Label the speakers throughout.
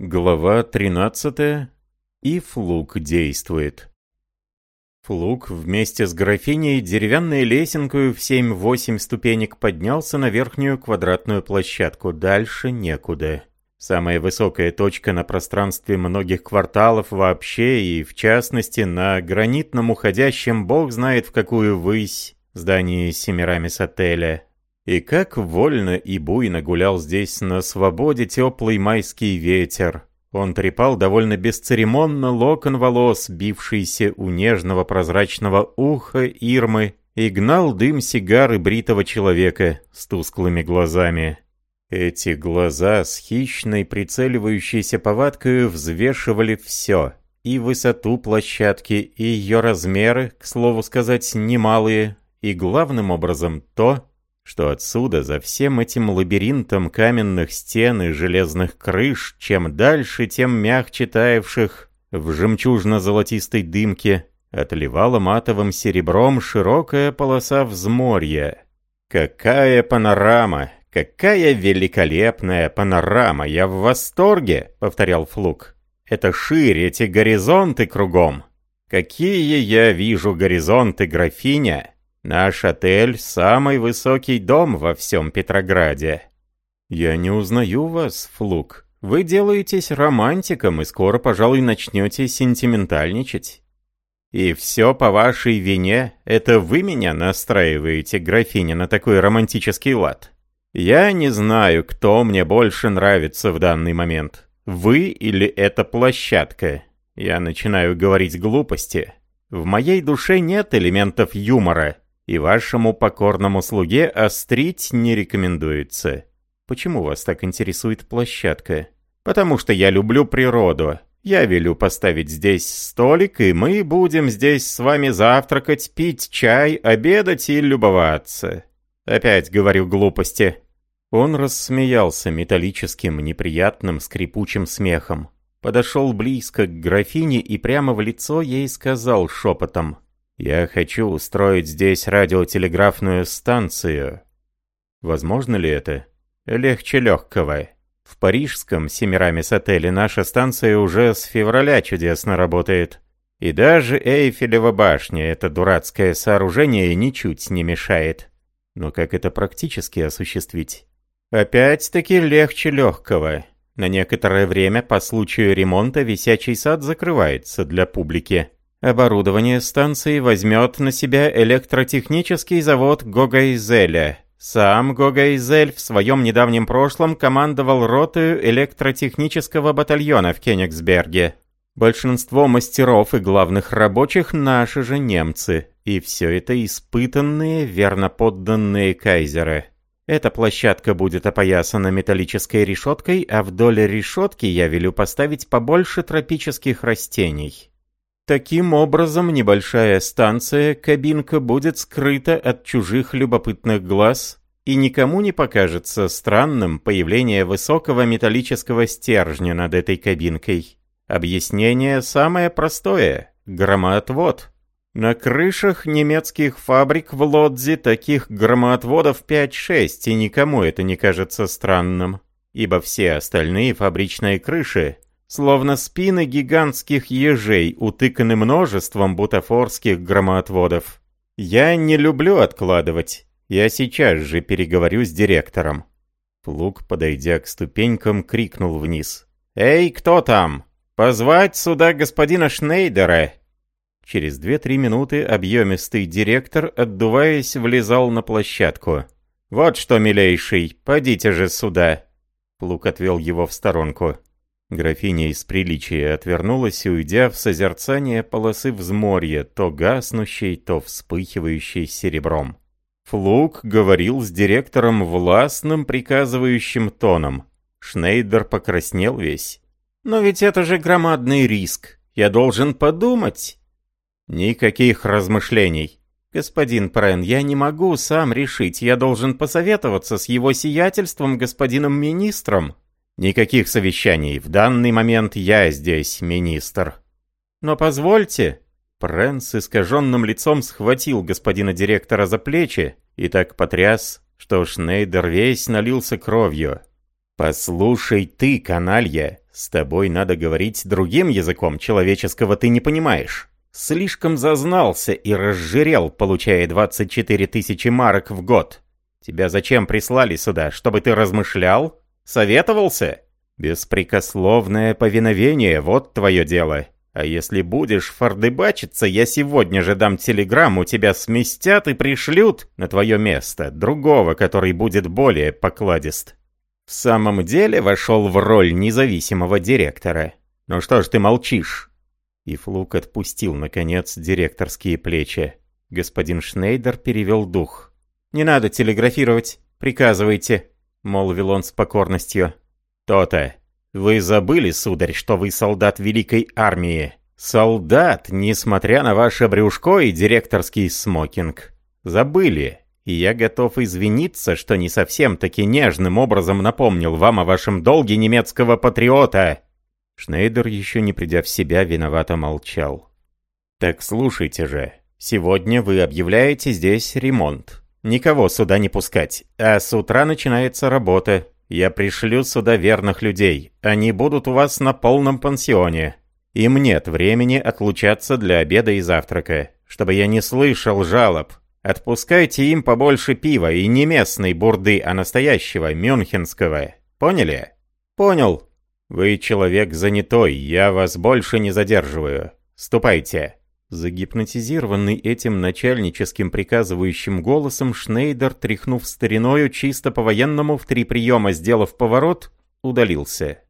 Speaker 1: Глава 13. И Флук действует. Флук вместе с графиней деревянной лесенкой в 7-8 ступенек поднялся на верхнюю квадратную площадку. Дальше некуда. Самая высокая точка на пространстве многих кварталов вообще и, в частности, на гранитном уходящем бог знает в какую высь здании Семирамис отеля. И как вольно и буйно гулял здесь на свободе теплый майский ветер. Он трепал довольно бесцеремонно локон волос, бившийся у нежного прозрачного уха Ирмы, и гнал дым сигары бритого человека с тусклыми глазами. Эти глаза с хищной прицеливающейся повадкой взвешивали все. И высоту площадки, и ее размеры, к слову сказать, немалые, и главным образом то, что отсюда, за всем этим лабиринтом каменных стен и железных крыш, чем дальше, тем мягче таявших в жемчужно-золотистой дымке, отливала матовым серебром широкая полоса взморья. Какая панорама! Какая великолепная панорама! Я в восторге, повторял Флук. Это шире, эти горизонты кругом. Какие я вижу горизонты, графиня! Наш отель — самый высокий дом во всем Петрограде. Я не узнаю вас, Флук. Вы делаетесь романтиком и скоро, пожалуй, начнете сентиментальничать. И все по вашей вине. Это вы меня настраиваете, графиня, на такой романтический лад. Я не знаю, кто мне больше нравится в данный момент. Вы или эта площадка? Я начинаю говорить глупости. В моей душе нет элементов юмора и вашему покорному слуге острить не рекомендуется. Почему вас так интересует площадка? Потому что я люблю природу. Я велю поставить здесь столик, и мы будем здесь с вами завтракать, пить чай, обедать и любоваться. Опять говорю глупости. Он рассмеялся металлическим, неприятным, скрипучим смехом. Подошел близко к графине и прямо в лицо ей сказал шепотом. Я хочу устроить здесь радиотелеграфную станцию. Возможно ли это? Легче легкого. В парижском Семирамис отеле наша станция уже с февраля чудесно работает. И даже Эйфелева башня, это дурацкое сооружение, ничуть не мешает. Но как это практически осуществить? Опять-таки легче легкого. На некоторое время по случаю ремонта висячий сад закрывается для публики. Оборудование станции возьмет на себя электротехнический завод Гогайзеля. Сам Гогайзель в своем недавнем прошлом командовал ротою электротехнического батальона в Кенигсберге. Большинство мастеров и главных рабочих наши же немцы, и все это испытанные, верно подданные кайзеры. Эта площадка будет опоясана металлической решеткой, а вдоль решетки я велю поставить побольше тропических растений. Таким образом, небольшая станция, кабинка будет скрыта от чужих любопытных глаз, и никому не покажется странным появление высокого металлического стержня над этой кабинкой. Объяснение самое простое – громоотвод. На крышах немецких фабрик в Лодзе таких громоотводов 5-6, и никому это не кажется странным, ибо все остальные фабричные крыши словно спины гигантских ежей, утыканы множеством бутафорских громоотводов. Я не люблю откладывать. Я сейчас же переговорю с директором. Плуг, подойдя к ступенькам, крикнул вниз. «Эй, кто там? Позвать сюда господина Шнейдера!» Через две-три минуты объемистый директор, отдуваясь, влезал на площадку. «Вот что, милейший, подите же сюда!» Плуг отвел его в сторонку. Графиня из приличия отвернулась, уйдя в созерцание полосы взморья, то гаснущей, то вспыхивающей серебром. Флук говорил с директором властным, приказывающим тоном. Шнейдер покраснел весь. «Но ведь это же громадный риск. Я должен подумать». «Никаких размышлений. Господин Прен, я не могу сам решить. Я должен посоветоваться с его сиятельством, господином министром». Никаких совещаний. В данный момент я здесь, министр. Но позвольте. Прен с искаженным лицом схватил господина директора за плечи и так потряс, что Шнейдер весь налился кровью. «Послушай ты, каналья, С тобой надо говорить другим языком, человеческого ты не понимаешь. Слишком зазнался и разжирел, получая 24 тысячи марок в год. Тебя зачем прислали сюда, чтобы ты размышлял? Советовался? Беспрекословное повиновение, вот твое дело. А если будешь фордыбачиться, я сегодня же дам телеграмму, тебя сместят и пришлют на твое место, другого, который будет более покладист. В самом деле вошел в роль независимого директора. Ну что ж ты молчишь? И Флук отпустил, наконец, директорские плечи. Господин Шнейдер перевел дух. «Не надо телеграфировать, приказывайте», — молвил он с покорностью. «То-то. Вы забыли, сударь, что вы солдат великой армии. Солдат, несмотря на ваше брюшко и директорский смокинг. Забыли. И я готов извиниться, что не совсем-таки нежным образом напомнил вам о вашем долге немецкого патриота». Шнейдер, еще не придя в себя, виновато молчал. «Так слушайте же. Сегодня вы объявляете здесь ремонт. Никого сюда не пускать. А с утра начинается работа. Я пришлю сюда верных людей. Они будут у вас на полном пансионе. Им нет времени отлучаться для обеда и завтрака, чтобы я не слышал жалоб. Отпускайте им побольше пива и не местной бурды, а настоящего, мюнхенского. Поняли? Понял. Вы человек занятой, я вас больше не задерживаю. Ступайте. Загипнотизированный этим начальническим приказывающим голосом, Шнейдер, тряхнув стариною, чисто по-военному в три приема сделав поворот, удалился.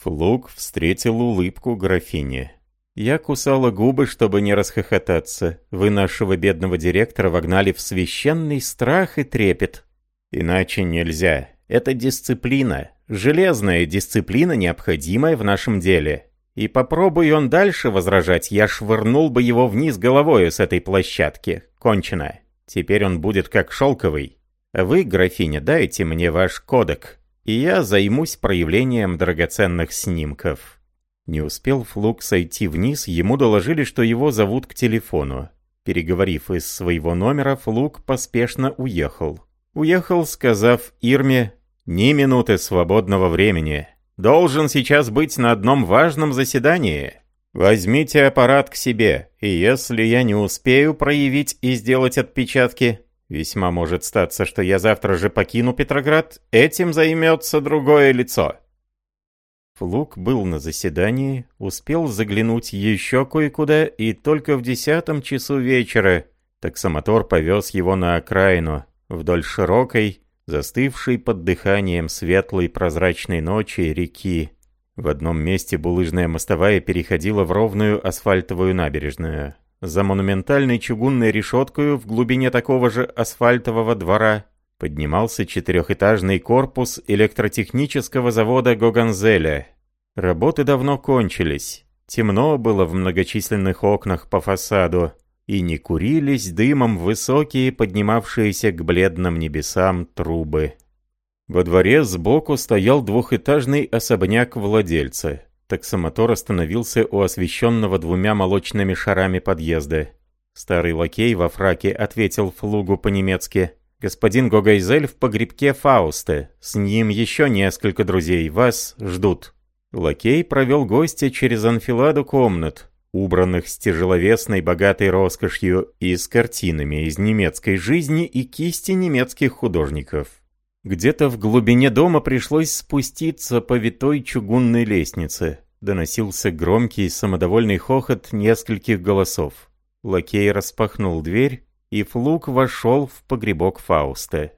Speaker 1: Флук встретил улыбку графини. Я кусала губы, чтобы не расхохотаться. Вы нашего бедного директора вогнали в священный страх и трепет. Иначе нельзя. Это дисциплина. Железная дисциплина, необходимая в нашем деле. И попробуй он дальше возражать, я швырнул бы его вниз головою с этой площадки. Кончено. Теперь он будет как шелковый. Вы, графиня, дайте мне ваш кодек, и я займусь проявлением драгоценных снимков». Не успел Флук сойти вниз, ему доложили, что его зовут к телефону. Переговорив из своего номера, Флук поспешно уехал. Уехал, сказав Ирме «Ни минуты свободного времени». Должен сейчас быть на одном важном заседании. Возьмите аппарат к себе, и если я не успею проявить и сделать отпечатки, весьма может статься, что я завтра же покину Петроград, этим займется другое лицо». Флук был на заседании, успел заглянуть еще кое-куда, и только в десятом часу вечера таксомотор повез его на окраину, вдоль широкой, застывшей под дыханием светлой прозрачной ночи реки. В одном месте булыжная мостовая переходила в ровную асфальтовую набережную. За монументальной чугунной решеткой в глубине такого же асфальтового двора поднимался четырехэтажный корпус электротехнического завода Гоганзеля. Работы давно кончились. Темно было в многочисленных окнах по фасаду и не курились дымом высокие, поднимавшиеся к бледным небесам трубы. Во дворе сбоку стоял двухэтажный особняк владельца. Таксомотор остановился у освещенного двумя молочными шарами подъезда. Старый лакей во фраке ответил флугу по-немецки. «Господин Гогайзель в погребке Фауста. С ним еще несколько друзей. Вас ждут». Лакей провел гостя через анфиладу комнат, убранных с тяжеловесной богатой роскошью и с картинами из немецкой жизни и кисти немецких художников. Где-то в глубине дома пришлось спуститься по витой чугунной лестнице. Доносился громкий самодовольный хохот нескольких голосов. Лакей распахнул дверь, и Флук вошел в погребок Фауста.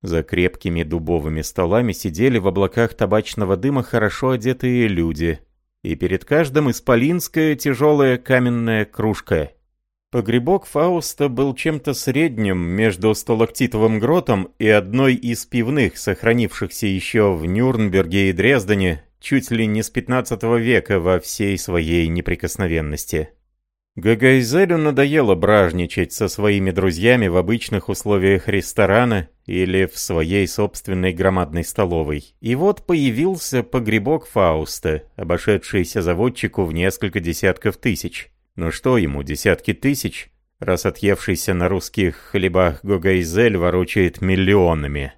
Speaker 1: За крепкими дубовыми столами сидели в облаках табачного дыма хорошо одетые люди — и перед каждым исполинская тяжелая каменная кружка. Погребок Фауста был чем-то средним между сталактитовым гротом и одной из пивных, сохранившихся еще в Нюрнберге и Дрездене, чуть ли не с 15 века во всей своей неприкосновенности. Гагайзелю надоело бражничать со своими друзьями в обычных условиях ресторана или в своей собственной громадной столовой. И вот появился погребок Фауста, обошедшийся заводчику в несколько десятков тысяч. Но что ему, десятки тысяч, раз отъевшийся на русских хлебах Гогайзель ворочает миллионами?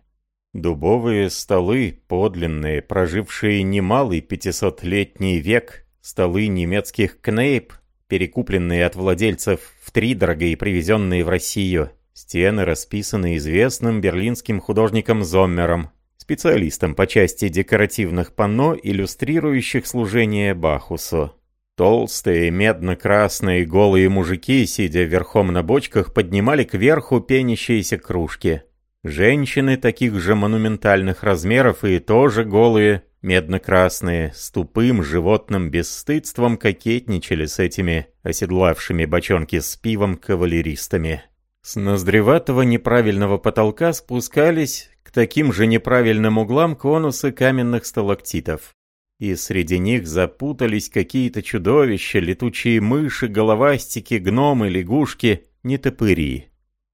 Speaker 1: Дубовые столы, подлинные, прожившие немалый пятисотлетний век, столы немецких кнейп, перекупленные от владельцев втридорога и привезенные в Россию. Стены расписаны известным берлинским художником Зоммером, специалистом по части декоративных панно, иллюстрирующих служение Бахусу. Толстые, медно-красные, голые мужики, сидя верхом на бочках, поднимали кверху пенящиеся кружки. Женщины таких же монументальных размеров и тоже голые, медно-красные, с тупым животным бесстыдством кокетничали с этими оседлавшими бочонки с пивом кавалеристами. С ноздреватого неправильного потолка спускались к таким же неправильным углам конусы каменных сталактитов. И среди них запутались какие-то чудовища, летучие мыши, головастики, гномы, лягушки, нетопыри.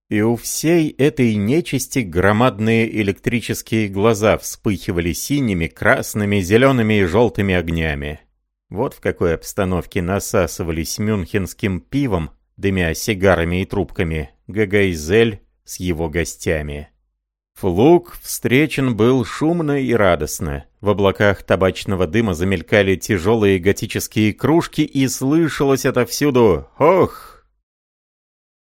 Speaker 1: И у всей этой нечисти громадные электрические глаза вспыхивали синими, красными, зелеными и желтыми огнями. Вот в какой обстановке насасывались мюнхенским пивом, дымя сигарами и трубками, Гагайзель с его гостями. Флуг встречен был шумно и радостно. В облаках табачного дыма замелькали тяжелые готические кружки, и слышалось отовсюду «Ох,